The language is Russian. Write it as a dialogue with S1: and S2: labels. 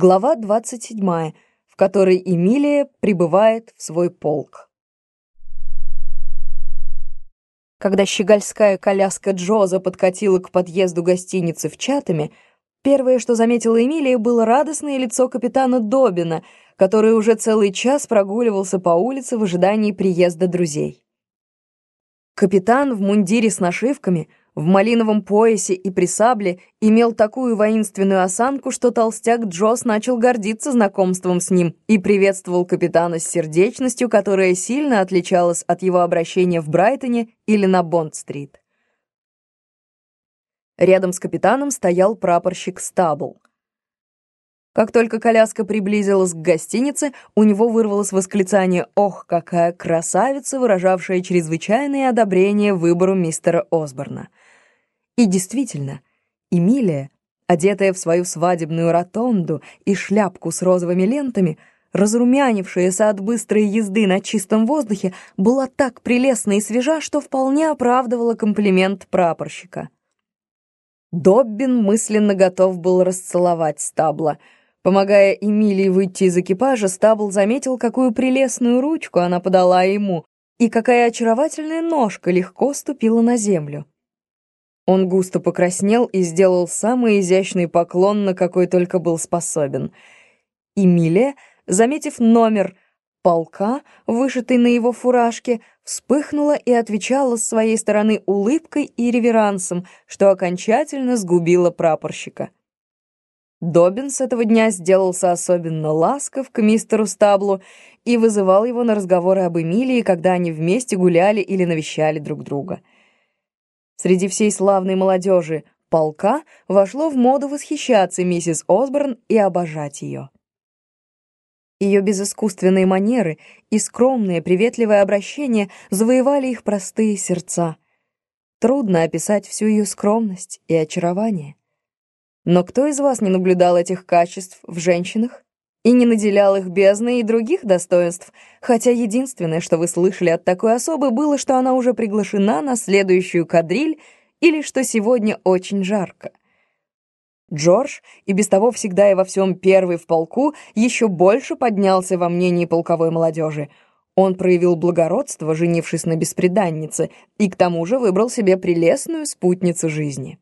S1: Глава 27, в которой Эмилия прибывает в свой полк. Когда щегольская коляска Джоза подкатила к подъезду гостиницы в Чатами, первое, что заметила Эмилия, было радостное лицо капитана Добина, который уже целый час прогуливался по улице в ожидании приезда друзей. Капитан в мундире с нашивками — в малиновом поясе и при сабле имел такую воинственную осанку, что толстяк Джос начал гордиться знакомством с ним и приветствовал капитана с сердечностью, которая сильно отличалась от его обращения в Брайтоне или на Бонд-стрит. Рядом с капитаном стоял прапорщик Стабл. Как только коляска приблизилась к гостинице, у него вырвалось восклицание «Ох, какая красавица!», выражавшая чрезвычайное одобрение выбору мистера Осборна. И действительно, Эмилия, одетая в свою свадебную ротонду и шляпку с розовыми лентами, разрумянившаяся от быстрой езды на чистом воздухе, была так прелестна и свежа, что вполне оправдывала комплимент прапорщика. Доббин мысленно готов был расцеловать стабла. Помогая Эмилии выйти из экипажа, стабл заметил, какую прелестную ручку она подала ему и какая очаровательная ножка легко ступила на землю. Он густо покраснел и сделал самый изящный поклон, на какой только был способен. Эмилия, заметив номер полка, вышитый на его фуражке, вспыхнула и отвечала с своей стороны улыбкой и реверансом, что окончательно сгубило прапорщика. Добин с этого дня сделался особенно ласков к мистеру Стаблу и вызывал его на разговоры об Эмилии, когда они вместе гуляли или навещали друг друга. Среди всей славной молодежи полка вошло в моду восхищаться миссис Осборн и обожать ее. Ее безыскусственные манеры и скромное приветливое обращение завоевали их простые сердца. Трудно описать всю ее скромность и очарование. Но кто из вас не наблюдал этих качеств в женщинах? И не наделял их бездной и других достоинств, хотя единственное, что вы слышали от такой особы, было, что она уже приглашена на следующую кадриль или что сегодня очень жарко. Джордж, и без того всегда и во всем первый в полку, еще больше поднялся во мнении полковой молодежи. Он проявил благородство, женившись на беспреданнице, и к тому же выбрал себе прелестную спутницу жизни.